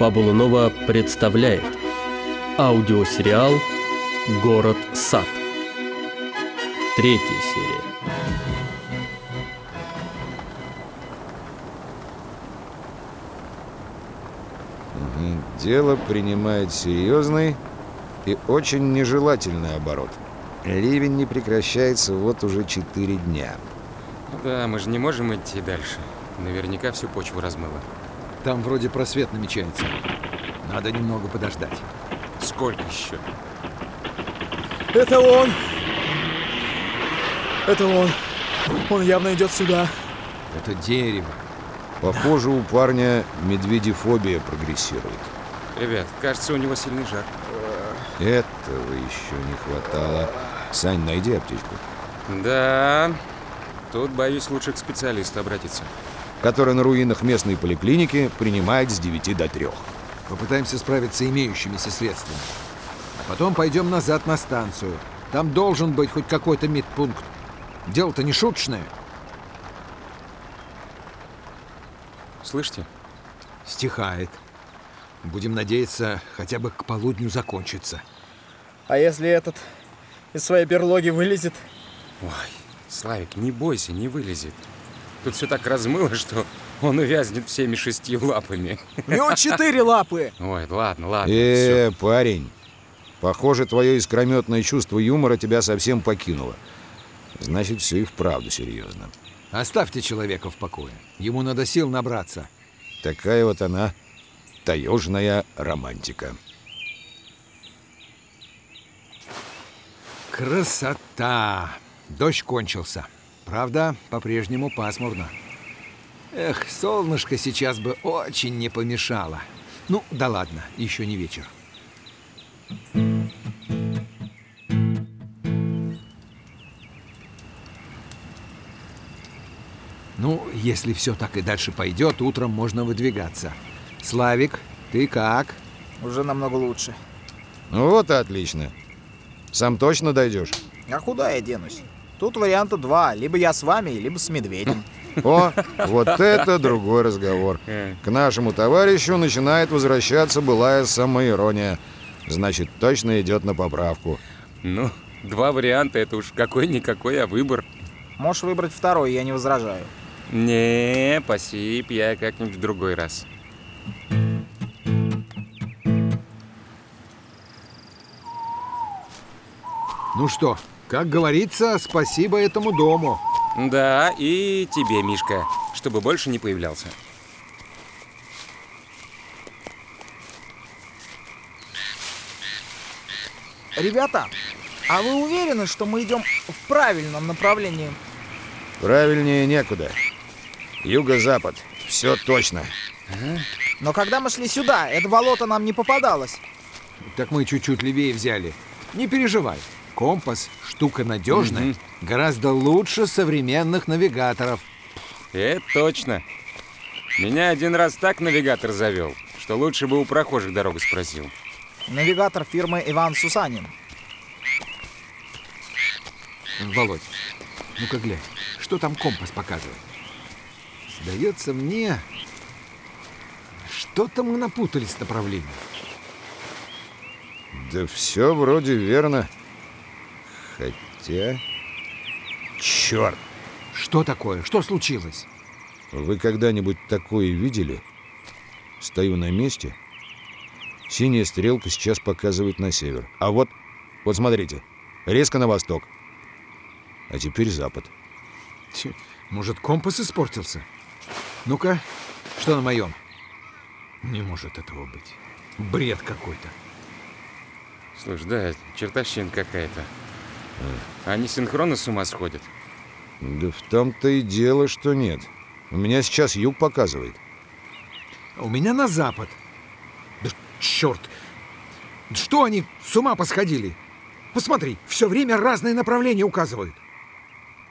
Фабула Нова представляет аудиосериал «Город Сад». Третья серия. Дело принимает серьезный и очень нежелательный оборот. Ливень не прекращается вот уже четыре дня. Да, мы же не можем идти дальше. Наверняка всю почву размыло. Там вроде просвет намечается. Надо немного подождать. Сколько еще? Это он! Это он! Он явно идет сюда. Это дерево. Похоже, у парня медведефобия прогрессирует. Ребят, кажется, у него сильный жар. Этого еще не хватало. Сань, найди аптечку. Да, тут, боюсь, лучше к специалисту обратиться. Который на руинах местной поликлиники принимает с 9 до 3. Попытаемся справиться имеющимися средствами. А потом пойдем назад на станцию. Там должен быть хоть какой-то медпункт. Дело-то не шуточное. Слышите? Стихает. Будем надеяться, хотя бы к полудню закончится. А если этот из своей берлоги вылезет? Ой, Славик, не бойся, не вылезет. Тут все так размыло, что он увязнет всеми шестью лапами. У него четыре лапы! Ой, ладно, ладно. Э, парень, похоже, твое искрометное чувство юмора тебя совсем покинуло. Значит, все и вправду серьезно. Оставьте человека в покое. Ему надо сил набраться. Такая вот она, таежная романтика. Красота! Дождь кончился. Правда, по-прежнему пасмурно. Эх, солнышко сейчас бы очень не помешало. Ну, да ладно, еще не вечер. Ну, если все так и дальше пойдет, утром можно выдвигаться. Славик, ты как? Уже намного лучше. Ну вот и отлично. Сам точно дойдешь? А куда я денусь? Тут варианта два. Либо я с вами, либо с медведем. О, вот это другой разговор. К нашему товарищу начинает возвращаться былая самоирония. Значит, точно идет на поправку. Ну, два варианта, это уж какой-никакой, а выбор. Можешь выбрать второй, я не возражаю. Не, спасибо, я как-нибудь в другой раз. Ну что, как говорится, спасибо этому дому. Да, и тебе, Мишка, чтобы больше не появлялся. Ребята, а вы уверены, что мы идем в правильном направлении? Правильнее некуда. Юго-запад. Все точно. Но когда мы шли сюда, это болото нам не попадалось. Так мы чуть-чуть левее взяли. Не переживай. Компас – штука надежная, Мгм. гораздо лучше современных навигаторов. Это точно. Меня один раз так навигатор завел, что лучше бы у прохожих дорогу спросил. Навигатор фирмы Иван Сусанин. Володь, ну-ка глянь, что там компас показывает? Сдается мне, что-то мы напутались с направлением. Да все вроде верно. Хотя... Черт! Что такое? Что случилось? Вы когда-нибудь такое видели? Стою на месте. Синяя стрелка сейчас показывает на север. А вот, вот смотрите, резко на восток. А теперь запад. Может, компас испортился? Ну-ка, что на моем? Не может этого быть. Бред какой-то. Слушай, да, чертовщина какая-то. Они синхронно с ума сходят. Да в том-то и дело, что нет. У меня сейчас юг показывает. А У меня на запад. Да черт! Что они с ума посходили? Посмотри, все время разные направления указывают.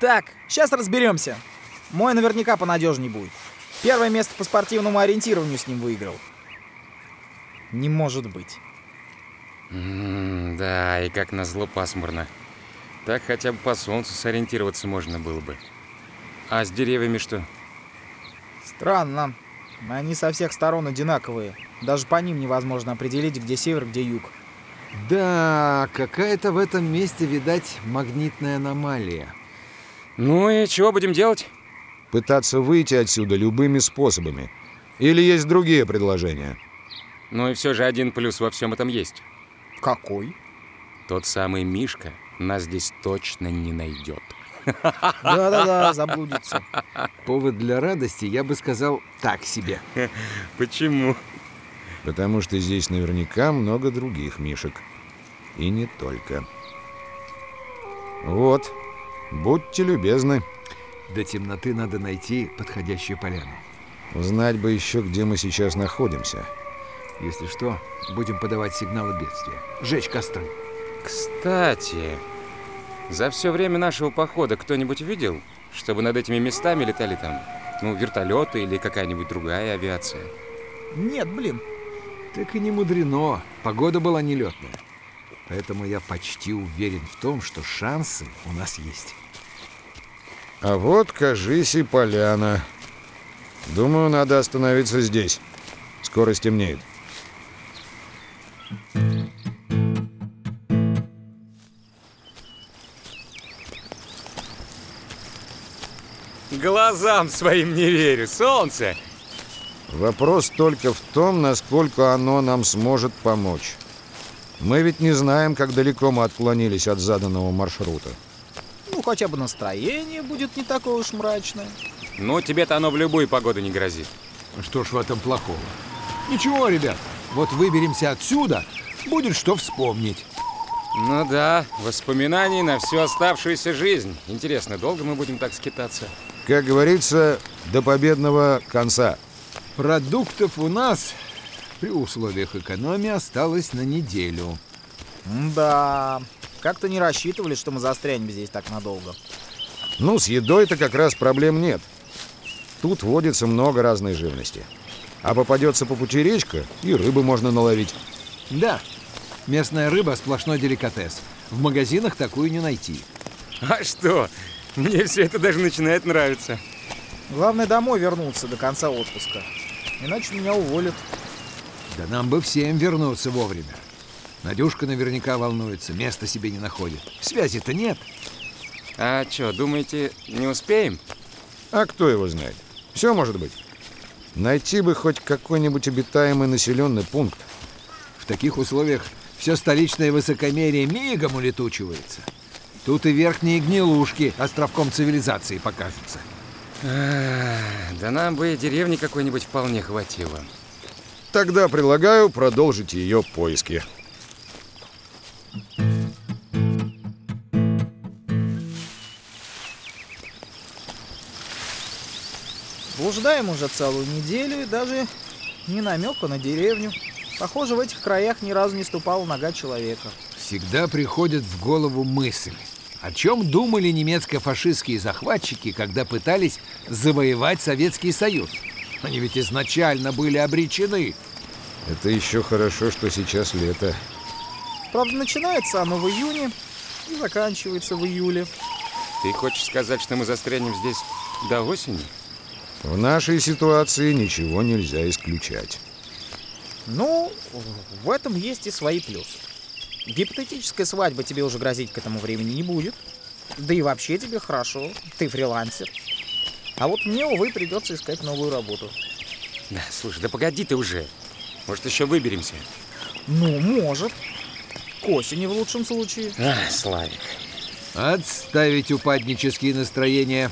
Так, сейчас разберемся. Мой наверняка понадежней будет. Первое место по спортивному ориентированию с ним выиграл. Не может быть. М, да, и как назло пасмурно. Так хотя бы по солнцу сориентироваться можно было бы. А с деревьями что? Странно. Они со всех сторон одинаковые. Даже по ним невозможно определить, где север, где юг. Да, какая-то в этом месте, видать, магнитная аномалия. Ну и чего будем делать? Пытаться выйти отсюда любыми способами. Или есть другие предложения? Ну и все же один плюс во всем этом есть. Какой? Тот самый Мишка нас здесь точно не найдет. Да-да-да, заблудится. Повод для радости, я бы сказал, так себе. Почему? Потому что здесь наверняка много других мишек. И не только. Вот, будьте любезны. До темноты надо найти подходящую поляну. Знать бы еще, где мы сейчас находимся. Если что, будем подавать сигналы бедствия. Жечь костры. Кстати, за все время нашего похода кто-нибудь видел, чтобы над этими местами летали там, ну, вертолеты или какая-нибудь другая авиация? Нет, блин. Так и не мудрено. Погода была нелетная. Поэтому я почти уверен в том, что шансы у нас есть. А вот, кажись, и поляна. Думаю, надо остановиться здесь. Скоро стемнеет. Глазам своим не верю, солнце! Вопрос только в том, насколько оно нам сможет помочь. Мы ведь не знаем, как далеко мы отклонились от заданного маршрута. Ну, хотя бы настроение будет не такое уж мрачное. Ну, тебе-то оно в любую погоду не грозит. Что ж в этом плохого? Ничего, ребят, вот выберемся отсюда, будет что вспомнить. Ну да, воспоминаний на всю оставшуюся жизнь. Интересно, долго мы будем так скитаться? Как говорится, до победного конца. Продуктов у нас при условиях экономии осталось на неделю. Да, как-то не рассчитывали, что мы застрянем здесь так надолго. Ну, с едой-то как раз проблем нет. Тут водится много разной живности. А попадется по пути речка, и рыбы можно наловить. Да, местная рыба сплошной деликатес. В магазинах такую не найти. А что? Мне все это даже начинает нравиться. Главное домой вернуться до конца отпуска. Иначе меня уволят. Да нам бы всем вернуться вовремя. Надюшка наверняка волнуется, места себе не находит. Связи-то нет. А что, думаете, не успеем? А кто его знает? Все может быть. Найти бы хоть какой-нибудь обитаемый населенный пункт. В таких условиях все столичное высокомерие мигом улетучивается. Тут и верхние гнилушки островком цивилизации покажутся. А, да нам бы и деревни какой-нибудь вполне хватило. Тогда предлагаю продолжить ее поиски. Блуждаем уже целую неделю и даже ни намека на деревню. Похоже, в этих краях ни разу не ступала нога человека. Всегда приходит в голову мысль. О чем думали немецко-фашистские захватчики, когда пытались завоевать Советский Союз? Они ведь изначально были обречены. Это еще хорошо, что сейчас лето. Правда, начинается оно в июне и заканчивается в июле. Ты хочешь сказать, что мы застрянем здесь до осени? В нашей ситуации ничего нельзя исключать. Ну, в этом есть и свои плюсы. Гипотетическая свадьба тебе уже грозить к этому времени не будет. Да и вообще тебе хорошо, ты фрилансер. А вот мне, увы, придется искать новую работу. Да, слушай, да погоди ты уже. Может, еще выберемся? Ну, может. К осени в лучшем случае. А, Славик. Отставить упаднические настроения.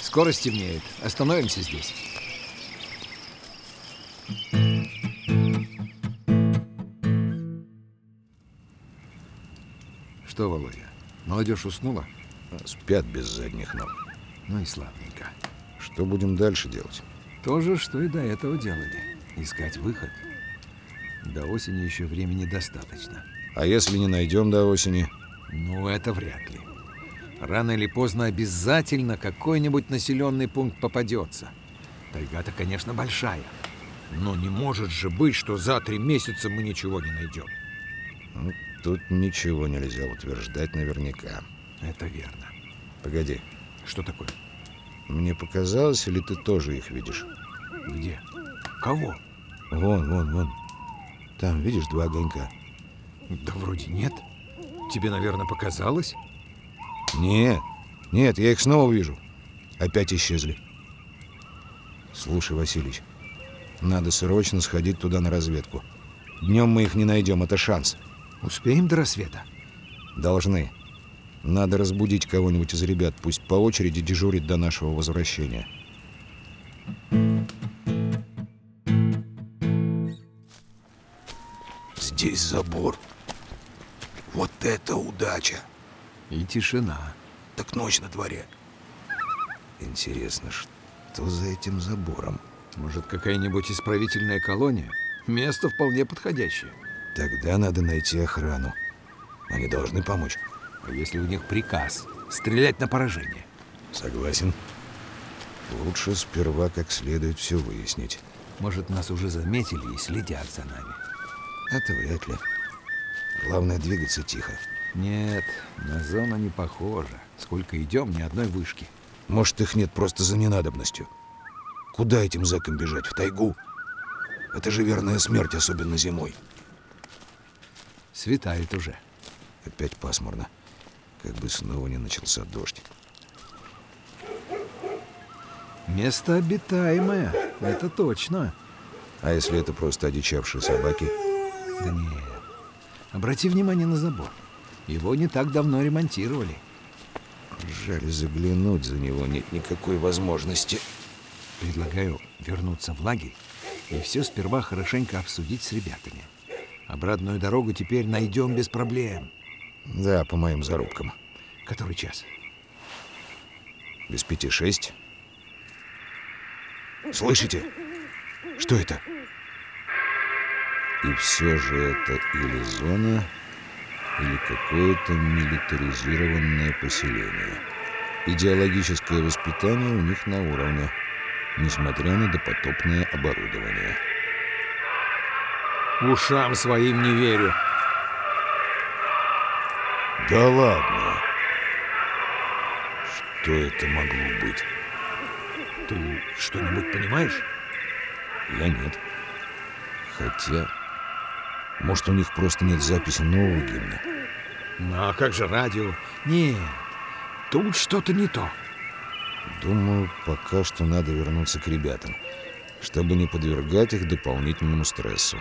Скоро стемнеет. Остановимся здесь. Что, Володя, молодежь уснула? Спят без задних ног. Ну и славненько. Что будем дальше делать? То же, что и до этого делали. Искать выход. До осени еще времени достаточно. А если не найдем до осени? Ну, это вряд ли. Рано или поздно обязательно какой-нибудь населенный пункт попадется. Тайга-то, конечно, большая. Но не может же быть, что за три месяца мы ничего не найдем. Ну, тут ничего нельзя утверждать наверняка. Это верно. Погоди, Что такое? мне показалось, или ты тоже их видишь? Где? Кого? Вон, вон, вон. Там, видишь, два огонька. Да вроде нет. Тебе, наверное, показалось? Нет, нет, я их снова вижу. Опять исчезли. Слушай, Васильевич, надо срочно сходить туда на разведку. Днем мы их не найдем, это шанс. Успеем до рассвета? Должны. Надо разбудить кого-нибудь из ребят, пусть по очереди дежурит до нашего возвращения. Здесь забор. Вот это удача. И тишина. Так ночь на дворе. Интересно, что за этим забором? Может, какая-нибудь исправительная колония? Место вполне подходящее. Тогда надо найти охрану. Они должны помочь. А если у них приказ стрелять на поражение? Согласен. Лучше сперва как следует все выяснить. Может, нас уже заметили и следят за нами? Это вряд ли. Главное двигаться тихо. Нет, на зону не похоже. Сколько идем, ни одной вышки. Может, их нет просто за ненадобностью. Куда этим зэкам бежать? В тайгу? Это же верная смерть, особенно зимой. Светает уже. Опять пасмурно. Как бы снова не начался дождь. Место обитаемое, это точно. А если это просто одичавшие собаки? Да нет. Обрати внимание на забор. Его не так давно ремонтировали. Жаль, заглянуть за него нет никакой возможности. Предлагаю вернуться в лагерь и все сперва хорошенько обсудить с ребятами. Обратную дорогу теперь найдем без проблем. Да, по моим зарубкам. Который час? Без пяти шесть. Слышите? Что это? И все же это или зона, или какое-то милитаризированное поселение. Идеологическое воспитание у них на уровне, несмотря на допотопное оборудование. Ушам своим не верю. Да ладно. Что это могло быть? Ты что-нибудь понимаешь? Я нет. Хотя, может, у них просто нет записи нового гимна. Ну, а как же радио? Нет, тут что-то не то. Думаю, пока что надо вернуться к ребятам, чтобы не подвергать их дополнительному стрессу.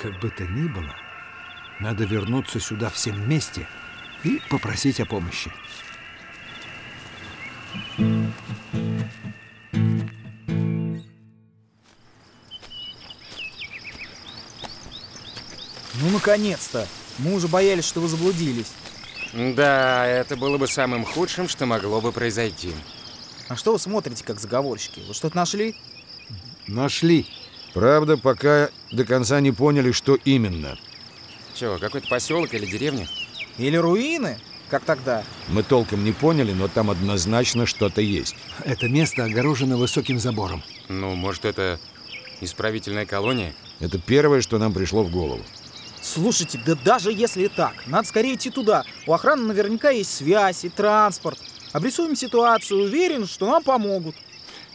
Как бы то ни было, надо вернуться сюда всем вместе и попросить о помощи. Ну, наконец-то! Мы уже боялись, что вы заблудились. Да, это было бы самым худшим, что могло бы произойти. А что вы смотрите, как заговорщики? Вы что-то нашли? Нашли. Правда, пока до конца не поняли, что именно. Чего, какой-то поселок или деревня? Или руины? Как тогда? Мы толком не поняли, но там однозначно что-то есть. Это место огорожено высоким забором. Ну, может, это исправительная колония? Это первое, что нам пришло в голову. Слушайте, да даже если и так, надо скорее идти туда. У охраны наверняка есть связь и транспорт. Обрисуем ситуацию, уверен, что нам помогут.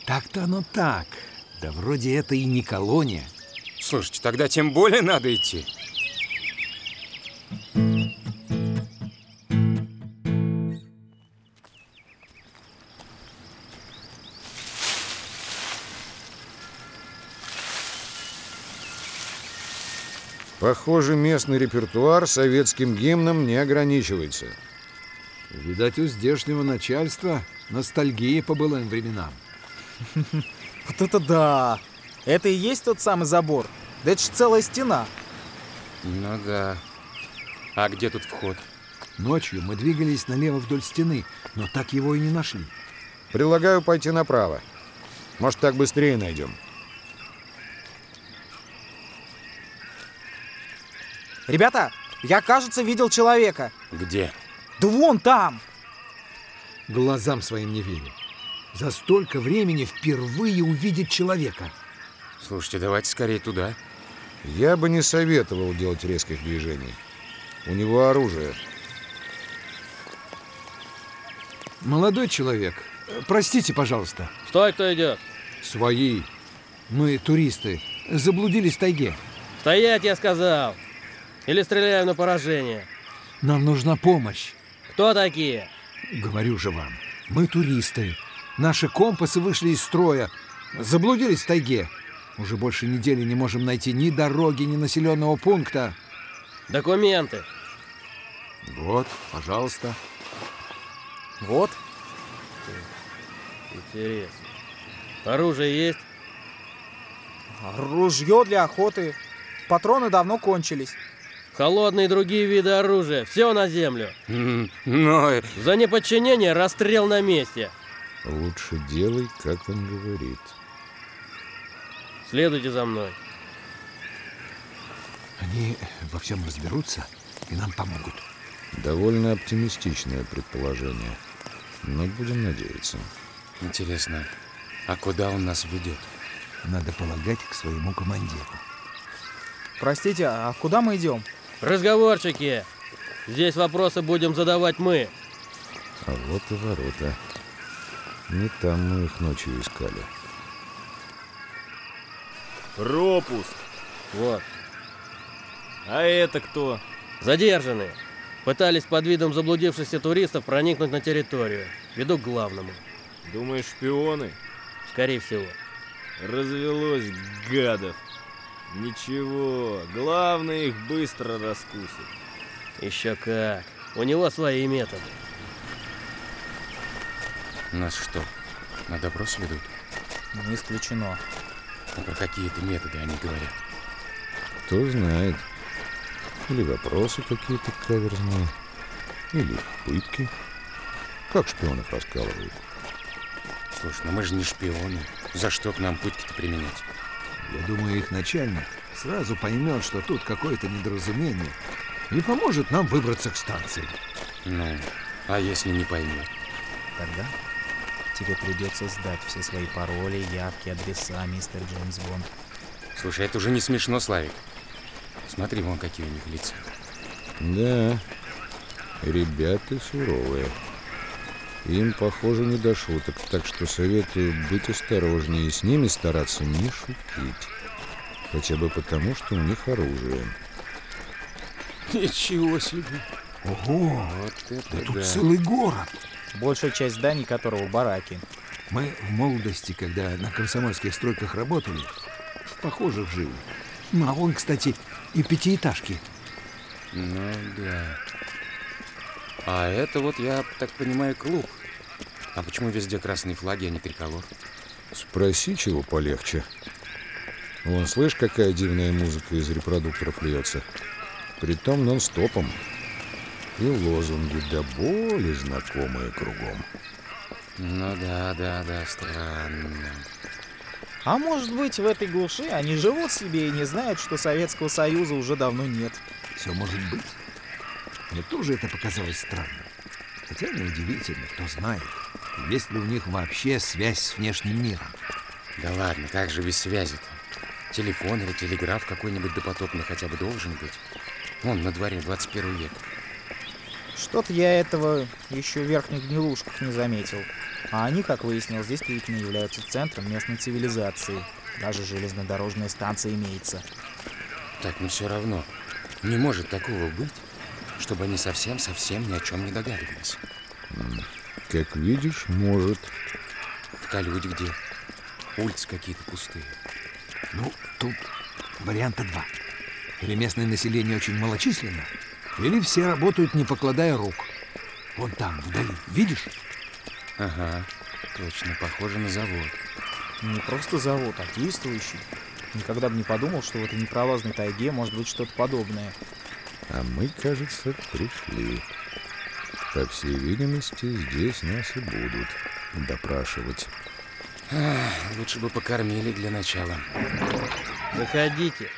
Так-то оно так. Да вроде это и не колония. Слушайте, тогда тем более надо идти. Похоже, местный репертуар советским гимном не ограничивается. Видать, у здешнего начальства ностальгия по былым временам. Вот это да! Это и есть тот самый забор. Да это ж целая стена. Ну да. А где тут вход? Ночью мы двигались налево вдоль стены, но так его и не нашли. Предлагаю пойти направо. Может, так быстрее найдем. Ребята, я, кажется, видел человека. Где? Да вон там! Глазам своим не верю. За столько времени впервые увидеть человека. Слушайте, давайте скорее туда. Я бы не советовал делать резких движений. У него оружие. Молодой человек, простите, пожалуйста. Стой, кто идет. Свои. Мы, туристы, заблудились в тайге. Стоять, я сказал! Или стреляю на поражение. Нам нужна помощь. Кто такие? Говорю же вам, мы туристы. Наши компасы вышли из строя. Заблудились в тайге. Уже больше недели не можем найти ни дороги, ни населенного пункта. Документы. Вот, пожалуйста. Вот, Интересно. Оружие есть? ружье для охоты. Патроны давно кончились. Холодные и другие виды оружия. Все на землю. Но За неподчинение расстрел на месте. Лучше делай, как он говорит. Следуйте за мной. Они во всем разберутся и нам помогут. Довольно оптимистичное предположение. Но будем надеяться. интересно, а куда он нас ведет? Надо полагать к своему командиру. Простите, а куда мы идем? Разговорчики. Здесь вопросы будем задавать мы. А вот и ворота. Не там мы их ночью искали. Пропуск. Вот. А это кто? Задержанные. Пытались под видом заблудившихся туристов проникнуть на территорию. Веду к главному. Думаешь, шпионы? Скорее всего. Развелось гадов. Ничего, главное их быстро раскусит. Еще как. У него свои методы. Нас что, на допрос ведут? Не исключено. А про какие-то методы они говорят? Кто знает. Или вопросы какие-то каверзные. Или пытки. Как шпионов раскалывают. Слушай, ну мы же не шпионы. За что к нам пытки-то применять? Я думаю, их начальник сразу поймет, что тут какое-то недоразумение и поможет нам выбраться к станции. Ну, а если не поймет? Тогда тебе придется сдать все свои пароли, явки, адреса, мистер Джеймс Бонд. Слушай, это уже не смешно, Славик. Смотри, вон какие у них лица. Да, ребята суровые. Им, похоже, не до шуток, так что советую быть осторожнее и с ними стараться не шутить. Хотя бы потому, что у них оружие. Ничего себе. Ого, Вот да это тут да. целый город. Большая часть зданий которого бараки. Мы в молодости, когда на комсомольских стройках работали, в похожих жили. Ну, а вон, кстати, и пятиэтажки. Ну да. А это вот, я так понимаю, клуб. А почему везде красные флаги, а не триколор? Спроси чего полегче. Вон, слышь, какая дивная музыка из репродукторов льется. Притом нон-стопом. И лозунги до боли знакомые кругом. Ну да, да, да, странно. А может быть, в этой глуши они живут себе и не знают, что Советского Союза уже давно нет. Все может быть. Мне тоже это показалось странным. Хотя неудивительно, кто знает, есть ли у них вообще связь с внешним миром. Да ладно, как же без связи-то? Телефон или телеграф какой-нибудь допотопный хотя бы должен быть. Вон, на дворе 21 век. Что-то я этого еще в верхних гнилушках не заметил. А они, как выяснилось, действительно являются центром местной цивилизации. Даже железнодорожная станция имеется. Так, но все равно. Не может такого быть, чтобы они совсем-совсем ни о чем не догадывались. Как видишь, может. Так а люди где? Улицы какие-то пустые. Ну, тут варианта два. Или местное население очень малочисленно, или все работают, не покладая рук. Вон там, вдали, видишь? Ага, точно, похоже на завод. Не просто завод, а действующий. Никогда бы не подумал, что в этой непролазной тайге может быть что-то подобное. А мы, кажется, пришли. По всей видимости, здесь нас и будут допрашивать. Ах, лучше бы покормили для начала. Заходите.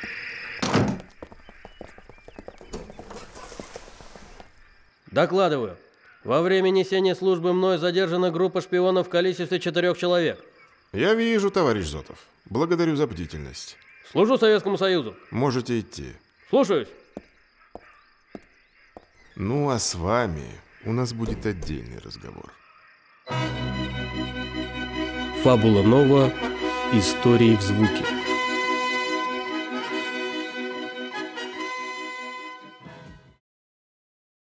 Докладываю. Во время несения службы мной задержана группа шпионов в количестве четырех человек. Я вижу, товарищ Зотов. Благодарю за бдительность. Служу Советскому Союзу. Можете идти. Слушаюсь. Ну, а с вами у нас будет отдельный разговор. Фабула Нова Истории в звуке.